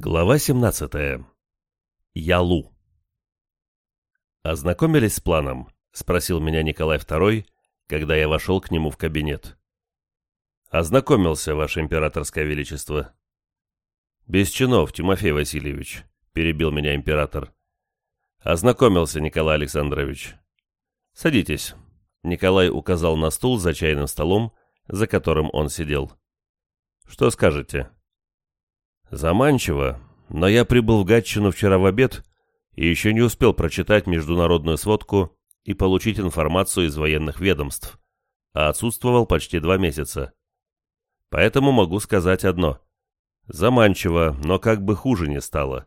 Глава 17. Ялу. «Ознакомились с планом?» — спросил меня Николай II, когда я вошел к нему в кабинет. «Ознакомился, Ваше Императорское Величество». «Без чинов, Тимофей Васильевич», — перебил меня император. «Ознакомился, Николай Александрович». «Садитесь». Николай указал на стул за чайным столом, за которым он сидел. «Что скажете?» Заманчиво, но я прибыл в Гатчину вчера в обед и еще не успел прочитать международную сводку и получить информацию из военных ведомств, а отсутствовал почти два месяца. Поэтому могу сказать одно. Заманчиво, но как бы хуже не стало.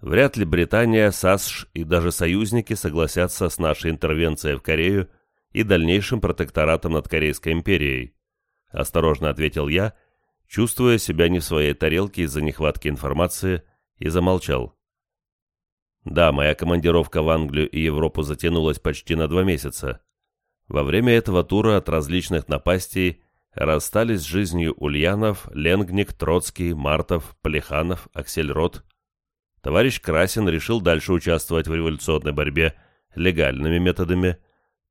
Вряд ли Британия, САСШ и даже союзники согласятся с нашей интервенцией в Корею и дальнейшим протекторатом над Корейской империей. Осторожно ответил я чувствуя себя не в своей тарелке из-за нехватки информации, и замолчал. Да, моя командировка в Англию и Европу затянулась почти на два месяца. Во время этого тура от различных напастей расстались с жизнью Ульянов, Ленгник, Троцкий, Мартов, Полиханов, Аксельрод. Товарищ Красин решил дальше участвовать в революционной борьбе легальными методами,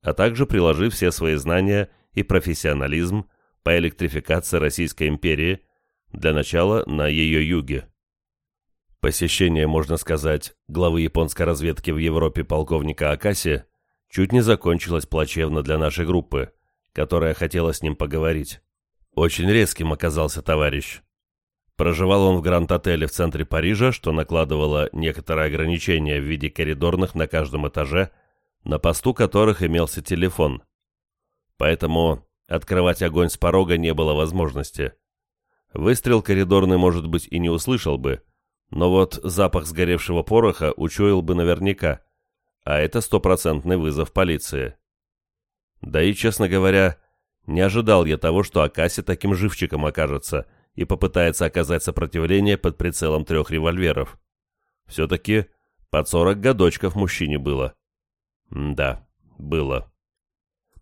а также приложив все свои знания и профессионализм по электрификации Российской империи, для начала на ее юге. Посещение, можно сказать, главы японской разведки в Европе полковника Акаси чуть не закончилось плачевно для нашей группы, которая хотела с ним поговорить. Очень резким оказался товарищ. Проживал он в Гранд-отеле в центре Парижа, что накладывало некоторые ограничения в виде коридорных на каждом этаже, на посту которых имелся телефон. Поэтому Открывать огонь с порога не было возможности. Выстрел коридорный, может быть, и не услышал бы, но вот запах сгоревшего пороха учуял бы наверняка, а это стопроцентный вызов полиции. Да и, честно говоря, не ожидал я того, что Акаси таким живчиком окажется и попытается оказать сопротивление под прицелом трех револьверов. Все-таки под сорок годочков мужчине было. М да, было.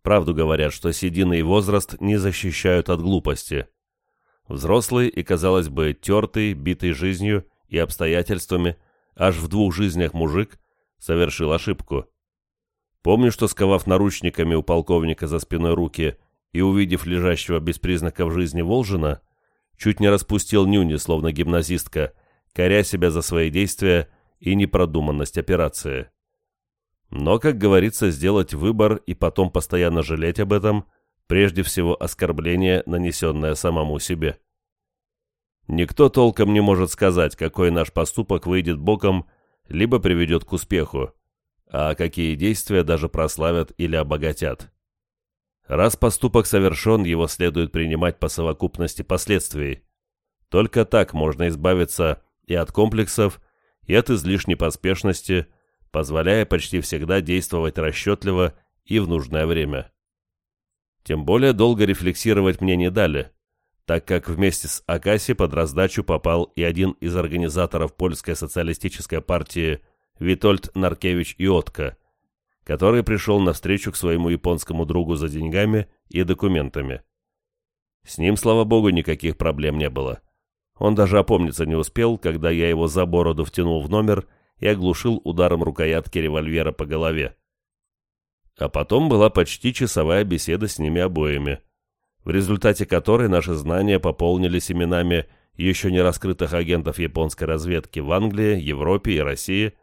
Правду говорят, что седина и возраст не защищают от глупости. Взрослый и, казалось бы, тертый, битый жизнью и обстоятельствами, аж в двух жизнях мужик, совершил ошибку. Помню, что, сковав наручниками у полковника за спиной руки и увидев лежащего без признаков жизни Волжина, чуть не распустил нюни, словно гимназистка, коря себя за свои действия и непродуманность операции. Но, как говорится, сделать выбор и потом постоянно жалеть об этом, прежде всего оскорбление, нанесенное самому себе. Никто толком не может сказать, какой наш поступок выйдет боком, либо приведет к успеху, а какие действия даже прославят или обогатят. Раз поступок совершен, его следует принимать по совокупности последствий. Только так можно избавиться и от комплексов, и от излишней поспешности – позволяя почти всегда действовать расчетливо и в нужное время. Тем более долго рефлексировать мне не дали, так как вместе с Акаси под раздачу попал и один из организаторов польской социалистической партии Витольд Наркевич Иотко, который пришел навстречу к своему японскому другу за деньгами и документами. С ним, слава богу, никаких проблем не было. Он даже опомниться не успел, когда я его за бороду втянул в номер и оглушил ударом рукоятки револьвера по голове. А потом была почти часовая беседа с ними обоими, в результате которой наши знания пополнились именами еще не раскрытых агентов японской разведки в Англии, Европе и России,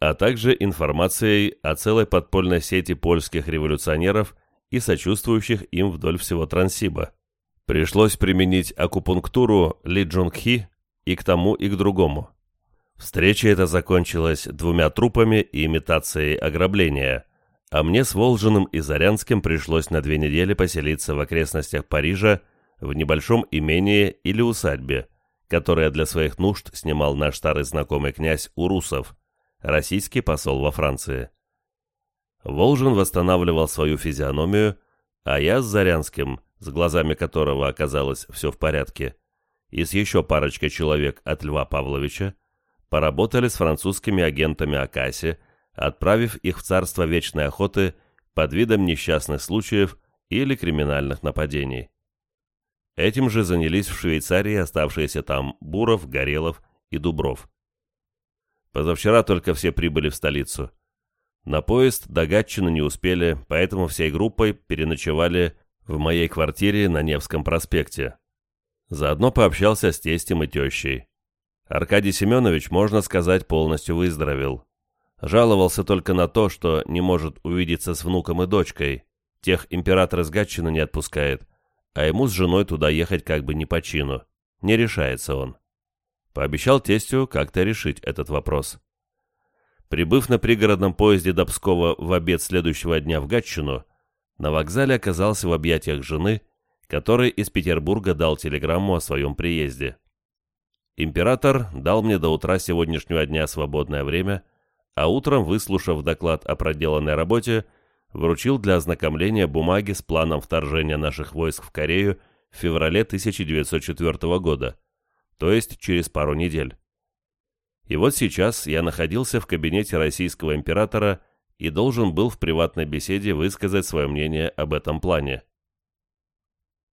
а также информацией о целой подпольной сети польских революционеров и сочувствующих им вдоль всего Транссиба. Пришлось применить акупунктуру Ли Джунгхи и к тому, и к другому. Встреча эта закончилась двумя трупами и имитацией ограбления, а мне с Волжиным и Зарянским пришлось на две недели поселиться в окрестностях Парижа в небольшом имении или усадьбе, которое для своих нужд снимал наш старый знакомый князь Урусов, российский посол во Франции. Волжин восстанавливал свою физиономию, а я с Зарянским, с глазами которого оказалось все в порядке, и с еще парочкой человек от Льва Павловича, поработали с французскими агентами Акаси, отправив их в царство вечной охоты под видом несчастных случаев или криминальных нападений. Этим же занялись в Швейцарии оставшиеся там Буров, Горелов и Дубров. Позавчера только все прибыли в столицу. На поезд до Гатчины не успели, поэтому всей группой переночевали в моей квартире на Невском проспекте. Заодно пообщался с тестем и тещей. Аркадий Семенович, можно сказать, полностью выздоровел. Жаловался только на то, что не может увидеться с внуком и дочкой. Тех император из Гатчины не отпускает, а ему с женой туда ехать как бы не по чину. Не решается он. Пообещал тестю как-то решить этот вопрос. Прибыв на пригородном поезде до Пскова в обед следующего дня в Гатчину, на вокзале оказался в объятиях жены, который из Петербурга дал телеграмму о своем приезде. Император дал мне до утра сегодняшнего дня свободное время, а утром, выслушав доклад о проделанной работе, вручил для ознакомления бумаги с планом вторжения наших войск в Корею в феврале 1904 года, то есть через пару недель. И вот сейчас я находился в кабинете российского императора и должен был в приватной беседе высказать свое мнение об этом плане.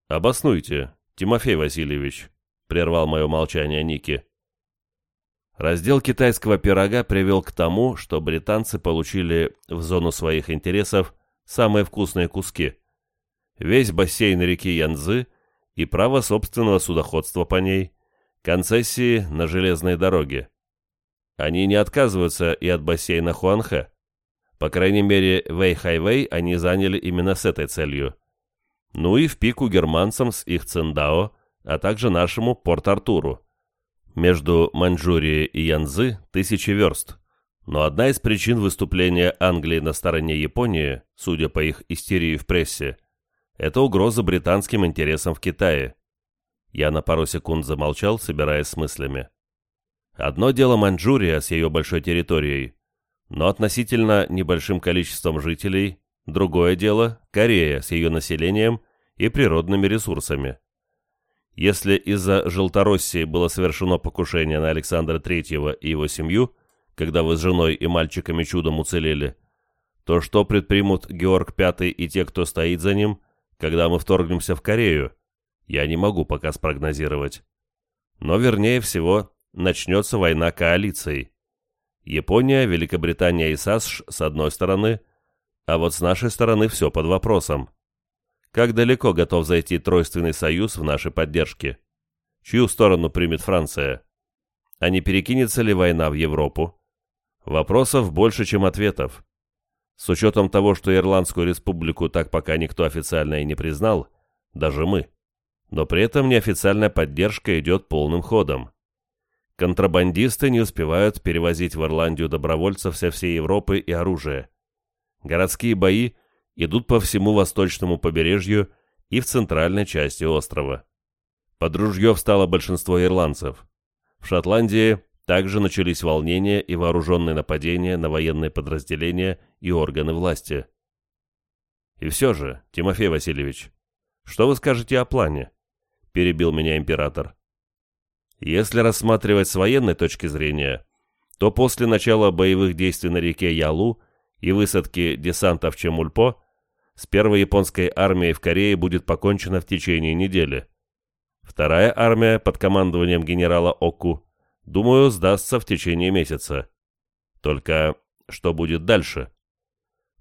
«Обоснуйте, Тимофей Васильевич», — прервал мое молчание Ники. Раздел китайского пирога привел к тому, что британцы получили в зону своих интересов самые вкусные куски. Весь бассейн реки Янзы и право собственного судоходства по ней, концессии на железной дороге. Они не отказываются и от бассейна Хуанхэ. По крайней мере, Вэй-Хайвей они заняли именно с этой целью. Ну и в пику германцам с их Циндао, а также нашему Порт-Артуру. Между Маньчжурией и Янзы тысячи верст. Но одна из причин выступления Англии на стороне Японии, судя по их истерии в прессе, это угроза британским интересам в Китае. Я на пару секунд замолчал, собираясь с мыслями. Одно дело Маньчжурия с ее большой территорией, но относительно небольшим количеством жителей, другое дело Корея с ее населением и природными ресурсами. Если из-за Желтороссии было совершено покушение на Александра III и его семью, когда вы с женой и мальчиками чудом уцелели, то что предпримут Георг V и те, кто стоит за ним, когда мы вторгнемся в Корею, я не могу пока спрогнозировать. Но вернее всего, начнется война коалиций. Япония, Великобритания и САСШ с одной стороны, а вот с нашей стороны все под вопросом. Как далеко готов зайти Тройственный Союз в нашей поддержке? Чью сторону примет Франция? А не перекинется ли война в Европу? Вопросов больше, чем ответов. С учетом того, что Ирландскую республику так пока никто официально и не признал, даже мы. Но при этом неофициальная поддержка идет полным ходом. Контрабандисты не успевают перевозить в Ирландию добровольцев со всей Европы и оружие. Городские бои идут по всему восточному побережью и в центральной части острова. Под ружье встало большинство ирландцев. В Шотландии также начались волнения и вооруженные нападения на военные подразделения и органы власти. И все же, Тимофей Васильевич, что вы скажете о плане? Перебил меня император. Если рассматривать с военной точки зрения, то после начала боевых действий на реке Ялу и высадки десанта в Чемульпо с первой японской армией в Корее будет покончено в течение недели. Вторая армия под командованием генерала Оку, думаю, сдастся в течение месяца. Только что будет дальше?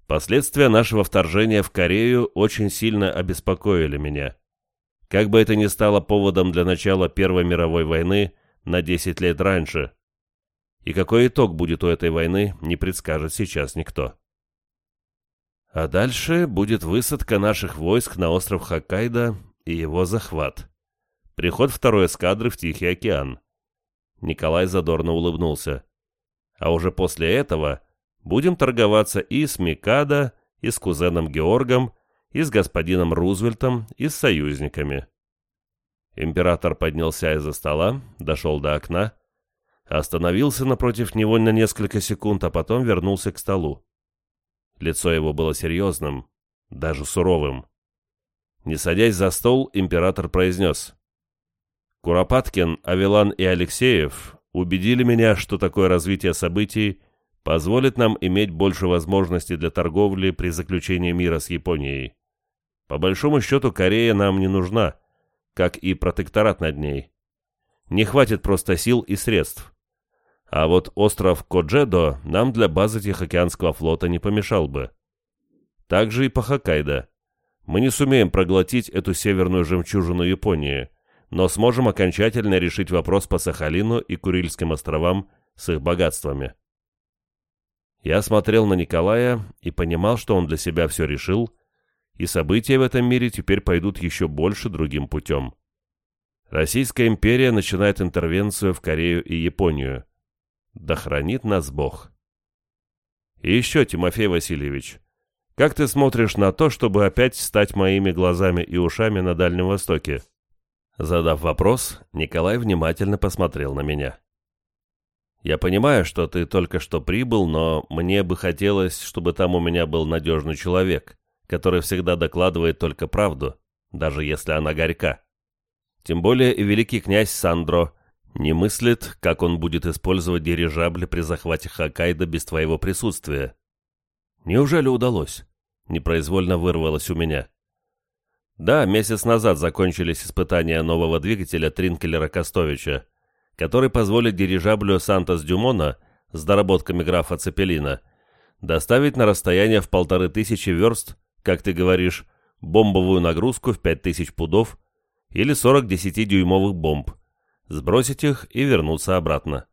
Последствия нашего вторжения в Корею очень сильно обеспокоили меня. Как бы это ни стало поводом для начала Первой мировой войны на 10 лет раньше. И какой итог будет у этой войны, не предскажет сейчас никто. А дальше будет высадка наших войск на остров Хоккайдо и его захват. Приход второй эскадры в Тихий океан. Николай задорно улыбнулся. А уже после этого будем торговаться и с Микадо, и с кузеном Георгом, и с господином Рузвельтом, и с союзниками. Император поднялся из-за стола, дошел до окна, остановился напротив него на несколько секунд, а потом вернулся к столу. Лицо его было серьезным, даже суровым. Не садясь за стол, император произнес. «Куропаткин, Авелан и Алексеев убедили меня, что такое развитие событий позволит нам иметь больше возможностей для торговли при заключении мира с Японией. По большому счету, Корея нам не нужна, как и протекторат над ней. не хватит просто сил и средств. А вот остров Коджедо нам для базы Тихоокеанского флота не помешал бы. Также и по Хоккайдо. Мы не сумеем проглотить эту северную жемчужину Японии, но сможем окончательно решить вопрос по Сахалину и Курильским островам с их богатствами. Я смотрел на Николая и понимал, что он для себя все решил, и события в этом мире теперь пойдут еще больше другим путем. Российская империя начинает интервенцию в Корею и Японию. Да хранит нас Бог. И еще, Тимофей Васильевич, как ты смотришь на то, чтобы опять стать моими глазами и ушами на Дальнем Востоке? Задав вопрос, Николай внимательно посмотрел на меня. Я понимаю, что ты только что прибыл, но мне бы хотелось, чтобы там у меня был надежный человек, который всегда докладывает только правду, даже если она горька. Тем более и великий князь Сандро не мыслит, как он будет использовать дирижабли при захвате Хоккайдо без твоего присутствия. Неужели удалось? Непроизвольно вырвалось у меня. Да, месяц назад закончились испытания нового двигателя Тринкелера Костовича, который позволит дирижаблю Сантос Дюмона с доработками графа Цепелина доставить на расстояние в полторы тысячи верст, как ты говоришь, бомбовую нагрузку в пять тысяч пудов или 40 10-дюймовых бомб, сбросить их и вернуться обратно.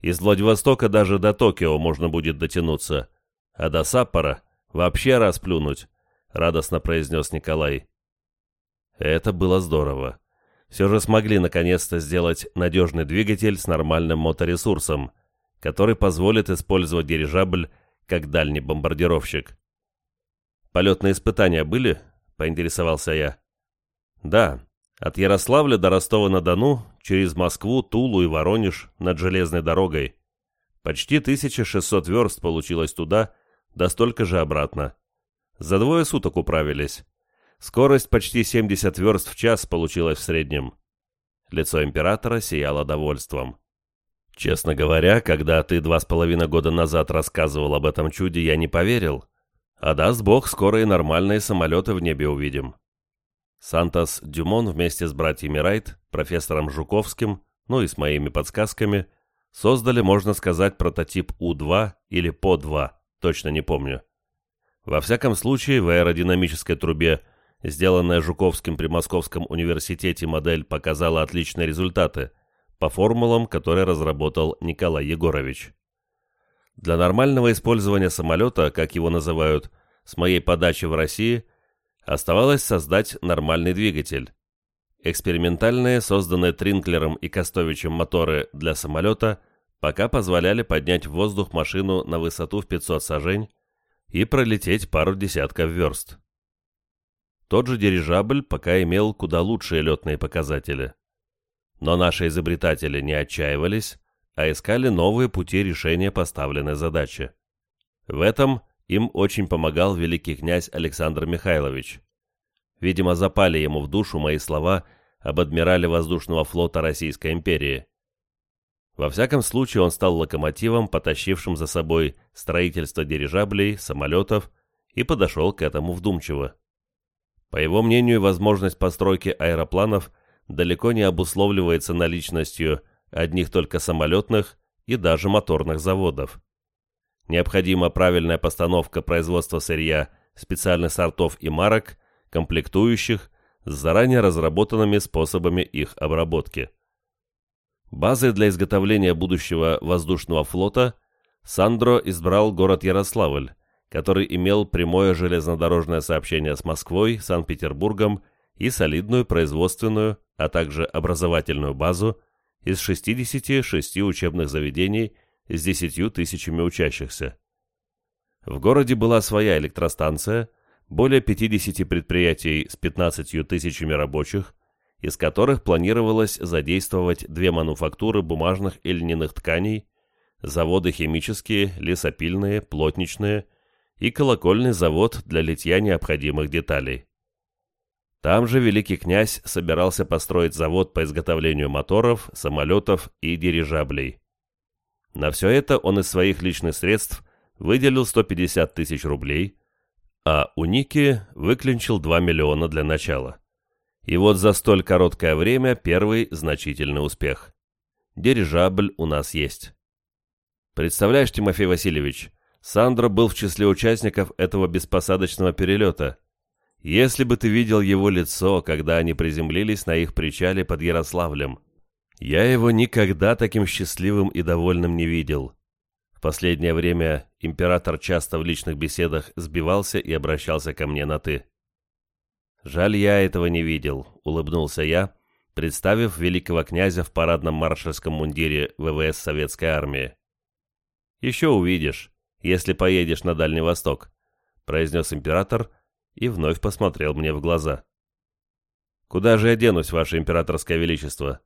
Из Владивостока даже до Токио можно будет дотянуться, а до Саппора вообще расплюнуть, радостно произнес Николай. Это было здорово. Все же смогли наконец-то сделать надежный двигатель с нормальным моторесурсом, который позволит использовать дирижабль как дальний бомбардировщик. «Полетные испытания были?» — поинтересовался я. «Да, от Ярославля до Ростова-на-Дону, через Москву, Тулу и Воронеж над железной дорогой. Почти 1600 верст получилось туда, да столько же обратно. За двое суток управились. Скорость почти 70 верст в час получилась в среднем. Лицо императора сияло довольством. Честно говоря, когда ты два с половиной года назад рассказывал об этом чуде, я не поверил. А даст бог, скоро и нормальные самолеты в небе увидим. Сантос Дюмон вместе с братьями Райт, профессором Жуковским, ну и с моими подсказками, создали, можно сказать, прототип У-2 или ПО-2, точно не помню. Во всяком случае, в аэродинамической трубе, сделанная Жуковским при Московском университете, модель показала отличные результаты по формулам, которые разработал Николай Егорович. Для нормального использования самолета, как его называют, с моей подачи в России – Оставалось создать нормальный двигатель. Экспериментальные, созданные Тринклером и Костовичем моторы для самолета, пока позволяли поднять в воздух машину на высоту в 500 сажень и пролететь пару десятков верст. Тот же дирижабль пока имел куда лучшие летные показатели. Но наши изобретатели не отчаивались, а искали новые пути решения поставленной задачи. В этом им очень помогал великий князь Александр Михайлович. Видимо, запали ему в душу мои слова об адмирале воздушного флота Российской империи. Во всяком случае, он стал локомотивом, потащившим за собой строительство дирижаблей, самолетов, и подошел к этому вдумчиво. По его мнению, возможность постройки аэропланов далеко не обусловливается наличностью одних только самолетных и даже моторных заводов. Необходима правильная постановка производства сырья, специальных сортов и марок, комплектующих, с заранее разработанными способами их обработки. Базой для изготовления будущего воздушного флота Сандро избрал город Ярославль, который имел прямое железнодорожное сообщение с Москвой, Санкт-Петербургом и солидную производственную, а также образовательную базу из 66 учебных заведений с десятью тысячами учащихся. В городе была своя электростанция, более 50 предприятий с 15 тысячами рабочих, из которых планировалось задействовать две мануфактуры бумажных и льняных тканей, заводы химические, лесопильные, плотничные и колокольный завод для литья необходимых деталей. Там же великий князь собирался построить завод по изготовлению моторов, самолетов и дирижаблей. На все это он из своих личных средств выделил 150 тысяч рублей, а у Ники выклинчил 2 миллиона для начала. И вот за столь короткое время первый значительный успех. Дирижабль у нас есть. Представляешь, Тимофей Васильевич, Сандро был в числе участников этого беспосадочного перелета. Если бы ты видел его лицо, когда они приземлились на их причале под Ярославлем. Я его никогда таким счастливым и довольным не видел. В последнее время император часто в личных беседах сбивался и обращался ко мне на «ты». «Жаль, я этого не видел», — улыбнулся я, представив великого князя в парадном маршальском мундире ВВС Советской Армии. «Еще увидишь, если поедешь на Дальний Восток», — произнес император и вновь посмотрел мне в глаза. «Куда же я денусь, Ваше Императорское Величество?»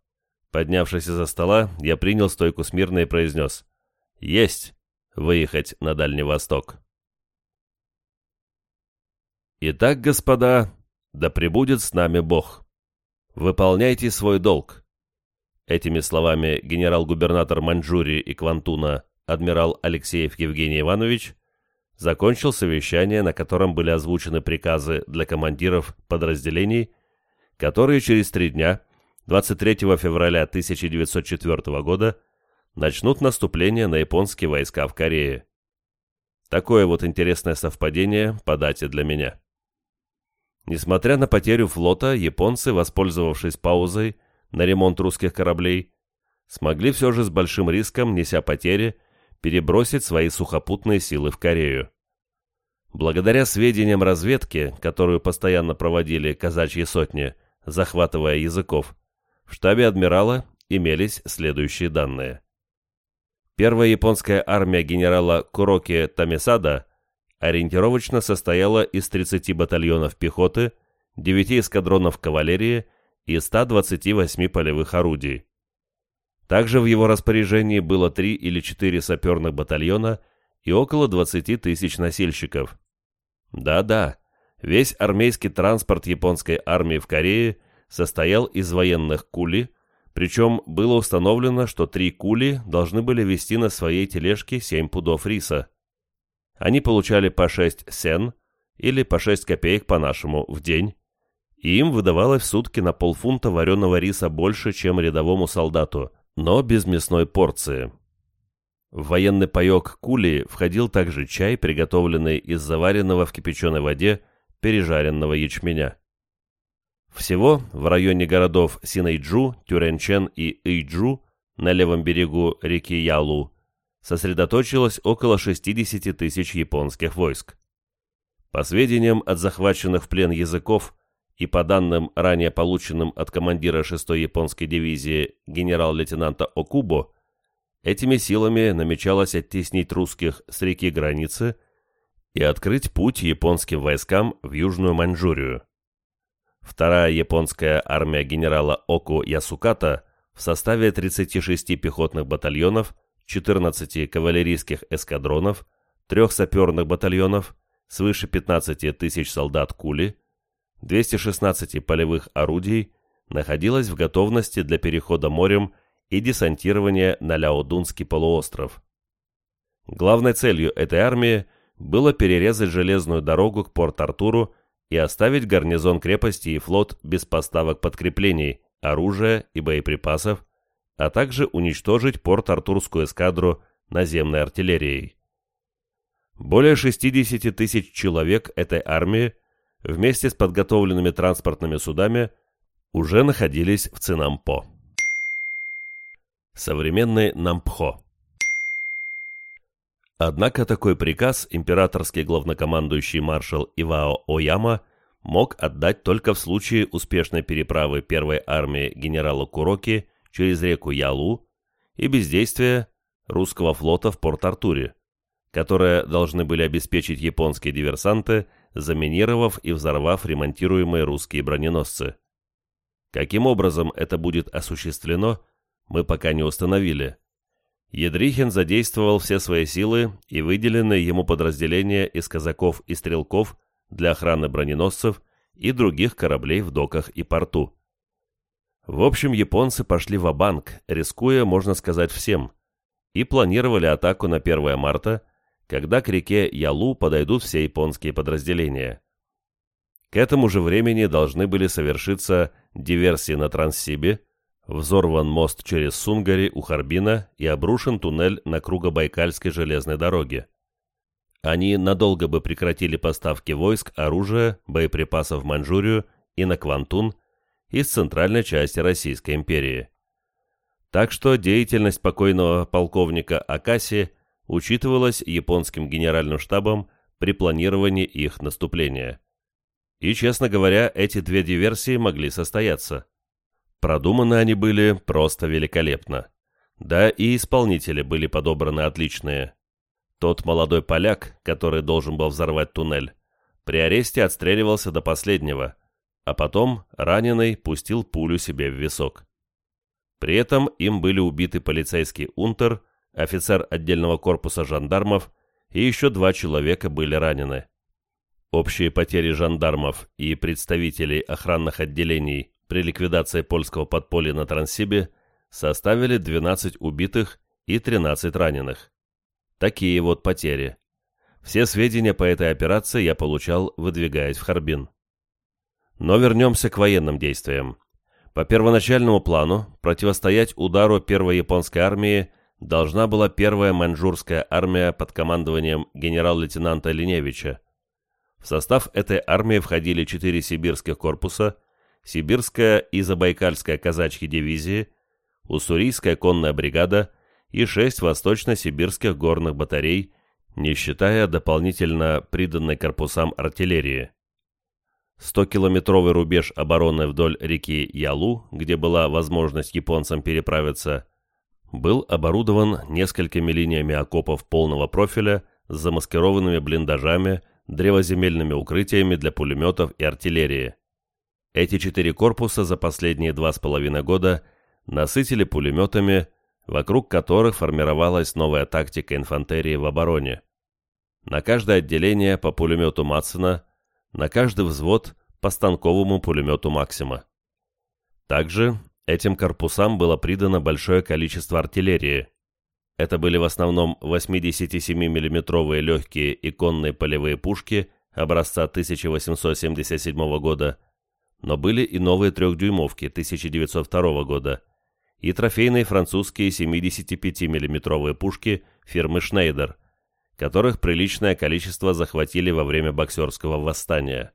Поднявшись из-за стола, я принял стойку смирно и произнес «Есть! Выехать на Дальний Восток!» Итак, господа, да пребудет с нами Бог. Выполняйте свой долг. Этими словами генерал-губернатор Маньчжурии и Квантуна адмирал Алексеев Евгений Иванович закончил совещание, на котором были озвучены приказы для командиров подразделений, которые через три дня, 23 февраля 1904 года, начнут наступление на японские войска в Корее. Такое вот интересное совпадение по дате для меня. Несмотря на потерю флота, японцы, воспользовавшись паузой на ремонт русских кораблей, смогли все же с большим риском, неся потери, перебросить свои сухопутные силы в Корею. Благодаря сведениям разведки, которую постоянно проводили казачьи сотни, захватывая языков, в штабе адмирала имелись следующие данные. Первая японская армия генерала Куроки Тамисада ориентировочно состояла из 30 батальонов пехоты, 9 эскадронов кавалерии и 128 полевых орудий. Также в его распоряжении было 3 или 4 саперных батальона и около 20 тысяч носильщиков. Да-да, весь армейский транспорт японской армии в Корее состоял из военных кули, причем было установлено, что три кули должны были вести на своей тележке 7 пудов риса. Они получали по 6 сен, или по 6 копеек по-нашему, в день, и им выдавалось в сутки на полфунта вареного риса больше, чем рядовому солдату, но без мясной порции. В военный паек кули входил также чай, приготовленный из заваренного в кипяченой воде пережаренного ячменя. Всего в районе городов Синайджу, Тюренчен и Ыйджу на левом берегу реки Ялу сосредоточилось около 60 тысяч японских войск. По сведениям от захваченных в плен языков и по данным, ранее полученным от командира 6-й японской дивизии генерал-лейтенанта Окубо, этими силами намечалось оттеснить русских с реки границы и открыть путь японским войскам в Южную Маньчжурию. Вторая японская армия генерала Оку Ясуката в составе 36 пехотных батальонов – 14 кавалерийских эскадронов, трех саперных батальонов, свыше 15 тысяч солдат кули, 216 полевых орудий находилась в готовности для перехода морем и десантирования на Ляодунский полуостров. Главной целью этой армии было перерезать железную дорогу к Порт-Артуру и оставить гарнизон крепости и флот без поставок подкреплений, оружия и боеприпасов, а также уничтожить порт-артурскую эскадру наземной артиллерией. Более 60 тысяч человек этой армии вместе с подготовленными транспортными судами уже находились в Цинампо. Современный Нампхо Однако такой приказ императорский главнокомандующий маршал Ивао Ояма мог отдать только в случае успешной переправы первой армии генерала Куроки через реку Ялу и бездействие русского флота в Порт-Артуре, которое должны были обеспечить японские диверсанты, заминировав и взорвав ремонтируемые русские броненосцы. Каким образом это будет осуществлено, мы пока не установили. Едрихин задействовал все свои силы и выделенные ему подразделения из казаков и стрелков для охраны броненосцев и других кораблей в доках и порту. В общем, японцы пошли в банк рискуя, можно сказать, всем, и планировали атаку на 1 марта, когда к реке Ялу подойдут все японские подразделения. К этому же времени должны были совершиться диверсии на Транссибе, взорван мост через Сунгари у Харбина и обрушен туннель на Кругобайкальской железной дороге. Они надолго бы прекратили поставки войск, оружия, боеприпасов в Маньчжурию и на Квантун из центральной части Российской империи. Так что деятельность покойного полковника Акаси учитывалась японским генеральным штабом при планировании их наступления. И, честно говоря, эти две диверсии могли состояться. Продуманы они были просто великолепно. Да и исполнители были подобраны отличные. Тот молодой поляк, который должен был взорвать туннель, при аресте отстреливался до последнего, а потом, раненый, пустил пулю себе в висок. При этом им были убиты полицейский унтер, офицер отдельного корпуса жандармов и еще два человека были ранены. Общие потери жандармов и представителей охранных отделений при ликвидации польского подполья на Транссибе составили 12 убитых и 13 раненых. Такие вот потери. Все сведения по этой операции я получал, выдвигаясь в Харбин. Но вернемся к военным действиям. По первоначальному плану, противостоять удару первой японской армии должна была первая маньчжурская армия под командованием генерал-лейтенанта Линевича. В состав этой армии входили четыре сибирских корпуса, сибирская и забайкальская казачьи дивизии, уссурийская конная бригада и шесть восточно-сибирских горных батарей, не считая дополнительно приданной корпусам артиллерии. 100-километровый рубеж обороны вдоль реки Ялу, где была возможность японцам переправиться, был оборудован несколькими линиями окопов полного профиля с замаскированными блиндажами, древоземельными укрытиями для пулеметов и артиллерии. Эти четыре корпуса за последние два с половиной года насытили пулеметами, вокруг которых формировалась новая тактика инфантерии в обороне. На каждое отделение по пулемету Матсена, на каждый взвод по станковому пулемету Максима. Также Этим корпусам было придано большое количество артиллерии. Это были в основном 87 миллиметровые легкие и конные полевые пушки образца 1877 года, но были и новые трехдюймовки 1902 года и трофейные французские 75 миллиметровые пушки фирмы «Шнейдер», которых приличное количество захватили во время боксерского восстания.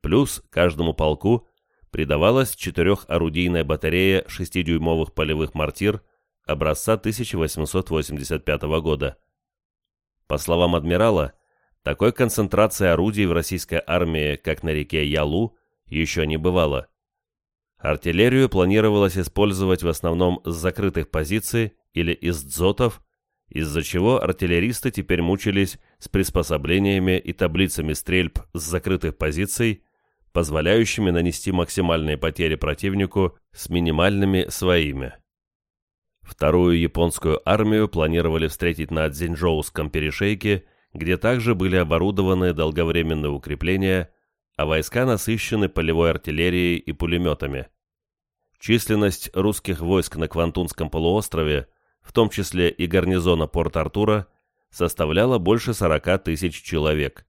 Плюс каждому полку придавалась четырехорудийная батарея 6-дюймовых полевых мортир образца 1885 года. По словам адмирала, такой концентрации орудий в российской армии, как на реке Ялу, еще не бывало. Артиллерию планировалось использовать в основном с закрытых позиций или из дзотов, из-за чего артиллеристы теперь мучились с приспособлениями и таблицами стрельб с закрытых позиций позволяющими нанести максимальные потери противнику с минимальными своими. Вторую японскую армию планировали встретить на Дзиньчжоуском перешейке, где также были оборудованы долговременные укрепления, а войска насыщены полевой артиллерией и пулеметами. Численность русских войск на Квантунском полуострове, в том числе и гарнизона Порт-Артура, составляла больше 40 тысяч человек.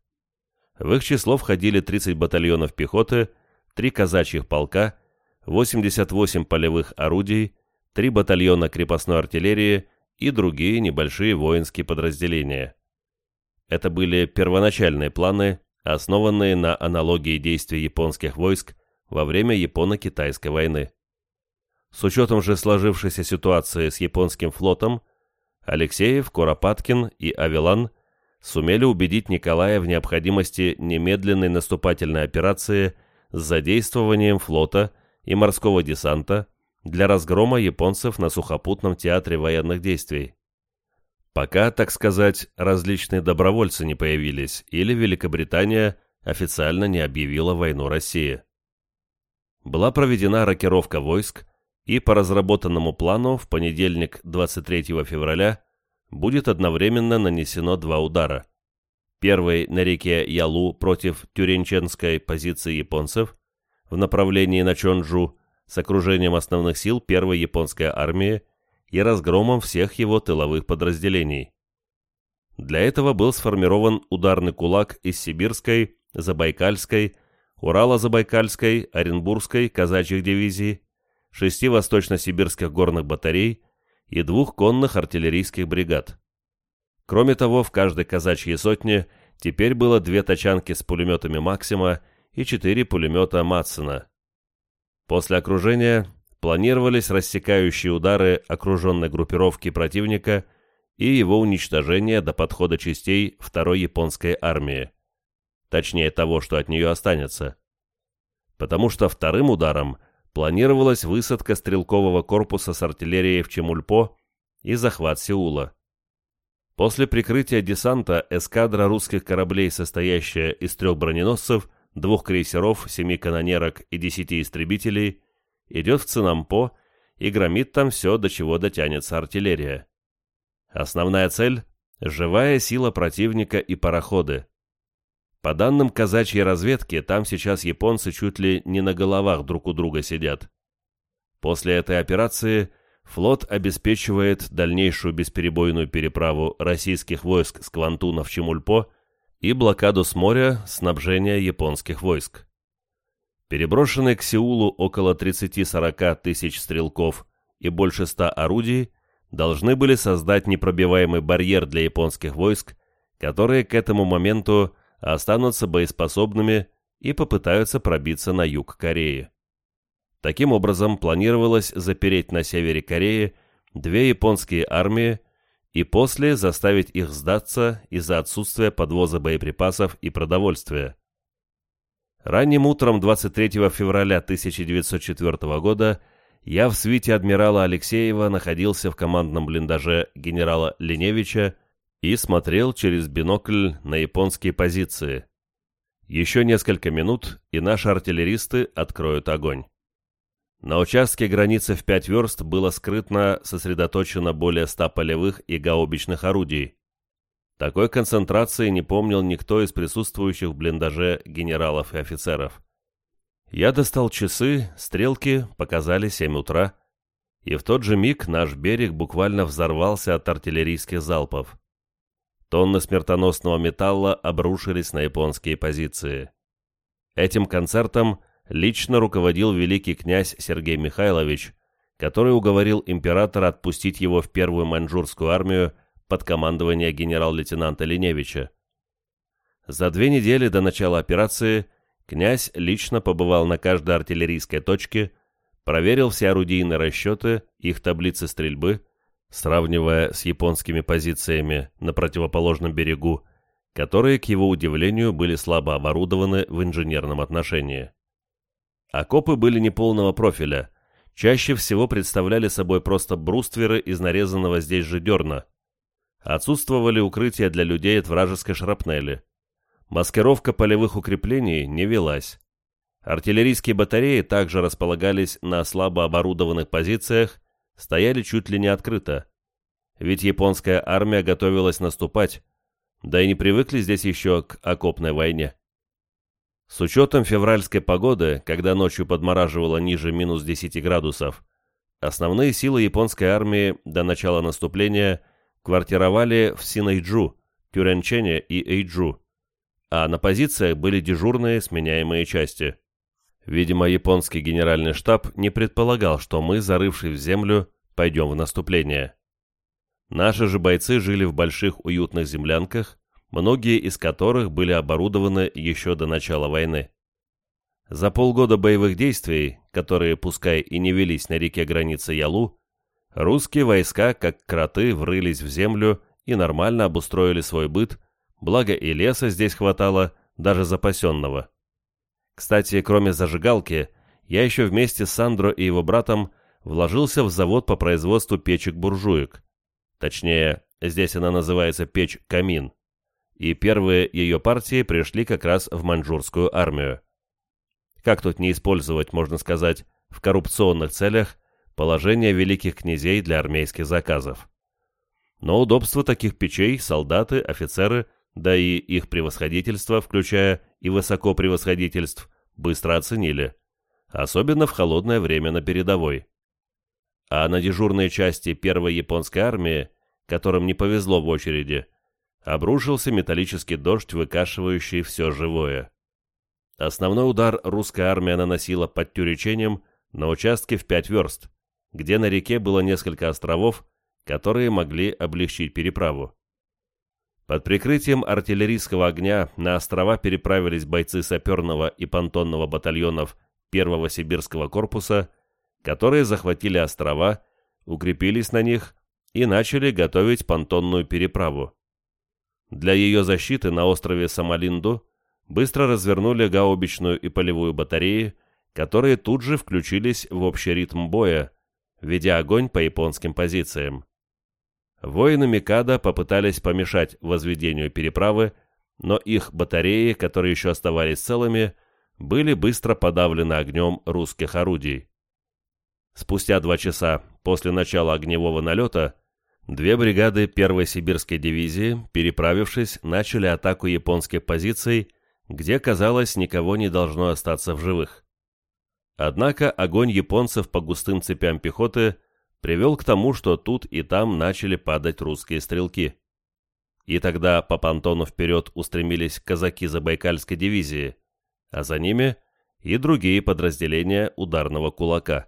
В их число входили 30 батальонов пехоты, 3 казачьих полка, 88 полевых орудий, 3 батальона крепостной артиллерии и другие небольшие воинские подразделения. Это были первоначальные планы, основанные на аналогии действий японских войск во время Японо-Китайской войны. С учетом же сложившейся ситуации с японским флотом, Алексеев, Куропаткин и Авелан – сумели убедить Николая в необходимости немедленной наступательной операции с задействованием флота и морского десанта для разгрома японцев на сухопутном театре военных действий. Пока, так сказать, различные добровольцы не появились или Великобритания официально не объявила войну России. Была проведена рокировка войск, и по разработанному плану в понедельник 23 февраля будет одновременно нанесено два удара. Первый на реке Ялу против Тюренченской позиции японцев в направлении на Чонджу с окружением основных сил первой японской армии и разгромом всех его тыловых подразделений. Для этого был сформирован ударный кулак из Сибирской, Забайкальской, Урало-Забайкальской, Оренбургской казачьих дивизий, шести восточно-сибирских горных батарей и двух конных артиллерийских бригад. Кроме того, в каждой казачьей сотне теперь было две тачанки с пулеметами «Максима» и четыре пулемета «Матсона». После окружения планировались рассекающие удары окруженной группировки противника и его уничтожение до подхода частей второй японской армии. Точнее того, что от нее останется. Потому что вторым ударом планировалась высадка стрелкового корпуса с артиллерией в Чемульпо и захват Сеула. После прикрытия десанта эскадра русских кораблей, состоящая из трех броненосцев, двух крейсеров, семи канонерок и десяти истребителей, идет в Цинампо и громит там все, до чего дотянется артиллерия. Основная цель – живая сила противника и пароходы. По данным казачьей разведки, там сейчас японцы чуть ли не на головах друг у друга сидят. После этой операции флот обеспечивает дальнейшую бесперебойную переправу российских войск с Квантуна в Чемульпо и блокаду с моря снабжения японских войск. Переброшенные к Сеулу около 30-40 тысяч стрелков и больше 100 орудий должны были создать непробиваемый барьер для японских войск, которые к этому моменту останутся боеспособными и попытаются пробиться на юг Кореи. Таким образом, планировалось запереть на севере Кореи две японские армии и после заставить их сдаться из-за отсутствия подвоза боеприпасов и продовольствия. Ранним утром 23 февраля 1904 года я в свите адмирала Алексеева находился в командном блиндаже генерала Леневича и смотрел через бинокль на японские позиции. Еще несколько минут, и наши артиллеристы откроют огонь. На участке границы в пять верст было скрытно сосредоточено более ста полевых и гаубичных орудий. Такой концентрации не помнил никто из присутствующих в блиндаже генералов и офицеров. Я достал часы, стрелки показали 7 утра, и в тот же миг наш берег буквально взорвался от артиллерийских залпов. Тонны смертоносного металла обрушились на японские позиции. Этим концертом лично руководил великий князь Сергей Михайлович, который уговорил императора отпустить его в первую маньчжурскую армию под командование генерал-лейтенанта Леневича. За две недели до начала операции князь лично побывал на каждой артиллерийской точке, проверил все орудийные расчеты, их таблицы стрельбы, сравнивая с японскими позициями на противоположном берегу, которые, к его удивлению, были слабо оборудованы в инженерном отношении. Окопы были неполного профиля, чаще всего представляли собой просто брустверы из нарезанного здесь же дерна. Отсутствовали укрытия для людей от вражеской шрапнели. Маскировка полевых укреплений не велась. Артиллерийские батареи также располагались на слабо оборудованных позициях, стояли чуть ли не открыто. Ведь японская армия готовилась наступать, да и не привыкли здесь еще к окопной войне. С учетом февральской погоды, когда ночью подмораживало ниже минус 10 градусов, основные силы японской армии до начала наступления квартировали в Синайджу, Тюренчене и Эйджу, а на позициях были дежурные сменяемые части. Видимо, японский генеральный штаб не предполагал, что мы, зарывшись в землю, пойдем в наступление. Наши же бойцы жили в больших уютных землянках, многие из которых были оборудованы еще до начала войны. За полгода боевых действий, которые, пускай и не велись на реке границы Ялу, русские войска, как кроты, врылись в землю и нормально обустроили свой быт, благо и леса здесь хватало, даже запасенного. Кстати, кроме зажигалки, я еще вместе с Сандро и его братом вложился в завод по производству печек-буржуек. Точнее, здесь она называется печь-камин и первые ее партии пришли как раз в маньчжурскую армию. Как тут не использовать, можно сказать, в коррупционных целях положение великих князей для армейских заказов? Но удобство таких печей солдаты, офицеры, да и их превосходительство, включая и высокопревосходительств, быстро оценили, особенно в холодное время на передовой. А на дежурные части первой японской армии, которым не повезло в очереди, обрушился металлический дождь, выкашивающий все живое. Основной удар русская армия наносила под Тюреченем на участке в пять верст, где на реке было несколько островов, которые могли облегчить переправу. Под прикрытием артиллерийского огня на острова переправились бойцы саперного и понтонного батальонов Первого Сибирского корпуса, которые захватили острова, укрепились на них и начали готовить понтонную переправу. Для ее защиты на острове Самалинду быстро развернули гаубичную и полевую батареи, которые тут же включились в общий ритм боя, ведя огонь по японским позициям. Воины Микада попытались помешать возведению переправы, но их батареи, которые еще оставались целыми, были быстро подавлены огнем русских орудий. Спустя два часа после начала огневого налета две бригады 1-й сибирской дивизии, переправившись, начали атаку японских позиций, где, казалось, никого не должно остаться в живых. Однако огонь японцев по густым цепям пехоты привел к тому, что тут и там начали падать русские стрелки. И тогда по понтону вперед устремились казаки Забайкальской дивизии, а за ними и другие подразделения ударного кулака.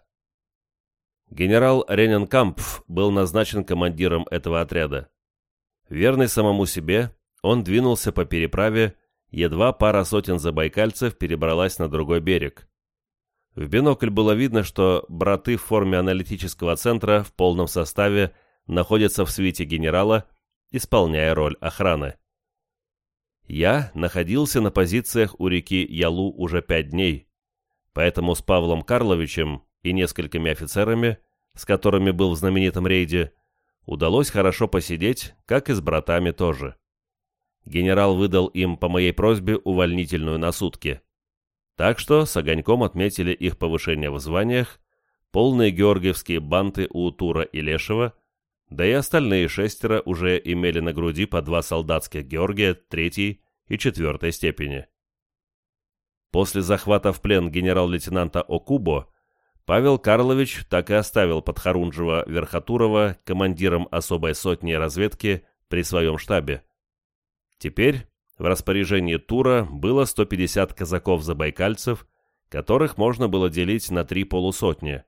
Генерал Рененкампф был назначен командиром этого отряда. Верный самому себе, он двинулся по переправе, едва пара сотен забайкальцев перебралась на другой берег. В бинокль было видно, что браты в форме аналитического центра в полном составе находятся в свите генерала, исполняя роль охраны. Я находился на позициях у реки Ялу уже пять дней, поэтому с Павлом Карловичем и несколькими офицерами, с которыми был в знаменитом рейде, удалось хорошо посидеть, как и с братами тоже. Генерал выдал им по моей просьбе увольнительную на сутки. Так что с огоньком отметили их повышение в званиях, полные георгиевские банты у Тура и Лешева, да и остальные шестеро уже имели на груди по два солдатских Георгия третьей и четвертой степени. После захвата в плен генерал-лейтенанта Окубо Павел Карлович так и оставил Подхорунжева Верхотурова командиром особой сотни разведки при своем штабе. Теперь в распоряжении Тура было 150 казаков-забайкальцев, которых можно было делить на три полусотни,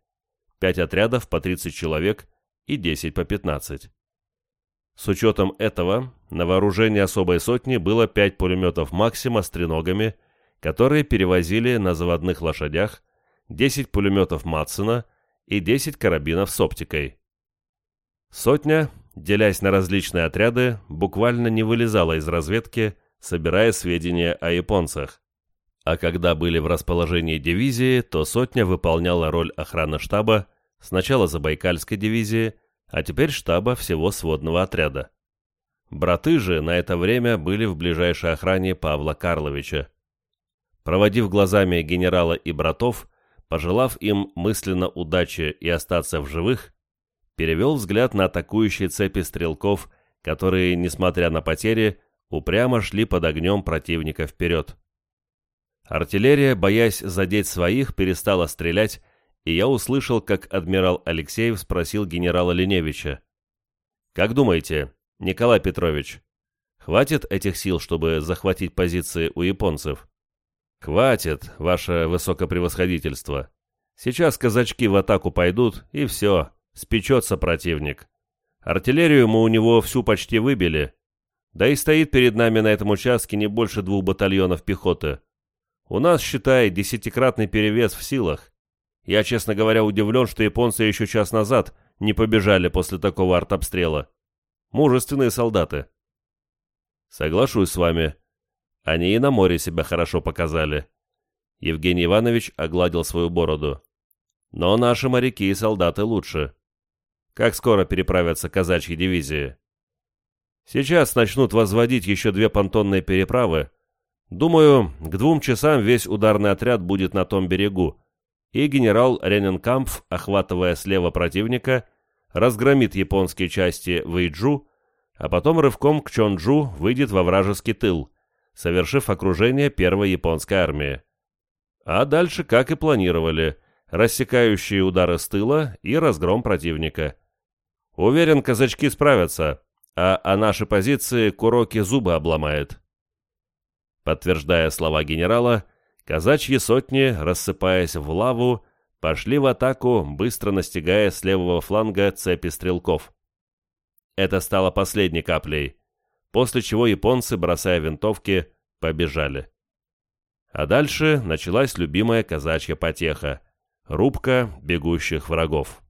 5 отрядов по 30 человек и 10 по 15. С учетом этого, на вооружении особой сотни было 5 пулеметов «Максима» с треногами, которые перевозили на заводных лошадях, 10 пулеметов «Матсена» и 10 карабинов с оптикой. Сотня, делясь на различные отряды, буквально не вылезала из разведки, собирая сведения о японцах. А когда были в расположении дивизии, то сотня выполняла роль охраны штаба, сначала Забайкальской дивизии, а теперь штаба всего сводного отряда. Браты же на это время были в ближайшей охране Павла Карловича. Проводив глазами генерала и братов, пожелав им мысленно удачи и остаться в живых, перевел взгляд на атакующие цепи стрелков, которые, несмотря на потери, упрямо шли под огнем противника вперед. Артиллерия, боясь задеть своих, перестала стрелять, и я услышал, как адмирал Алексеев спросил генерала Леневича. «Как думаете, Николай Петрович, хватит этих сил, чтобы захватить позиции у японцев?» «Хватит, ваше высокопревосходительство. Сейчас казачки в атаку пойдут, и все, спечется противник. Артиллерию мы у него всю почти выбили, да и стоит перед нами на этом участке не больше двух батальонов пехоты. У нас, считай, десятикратный перевес в силах. Я, честно говоря, удивлен, что японцы еще час назад не побежали после такого артобстрела. Мужественные солдаты. Соглашусь с вами. Они и на море себя хорошо показали. Евгений Иванович огладил свою бороду. Но наши моряки и солдаты лучше. Как скоро переправятся казачьи дивизии? Сейчас начнут возводить еще две понтонные переправы. Думаю, к двум часам весь ударный отряд будет на том берегу, и генерал Рененкампф, охватывая слева противника, разгромит японские части в Иджу, а потом рывком к Чонджу выйдет во вражеский тыл, совершив окружение первой японской армии. А дальше, как и планировали, рассекающие удары с тыла и разгром противника. Уверен, казачки справятся, а о нашей позиции Куроки зубы обломает. Подтверждая слова генерала, Казачьи сотни, рассыпаясь в лаву, пошли в атаку, быстро настигая с левого фланга цепи стрелков. Это стало последней каплей, после чего японцы, бросая винтовки, побежали. А дальше началась любимая казачья потеха — рубка бегущих врагов.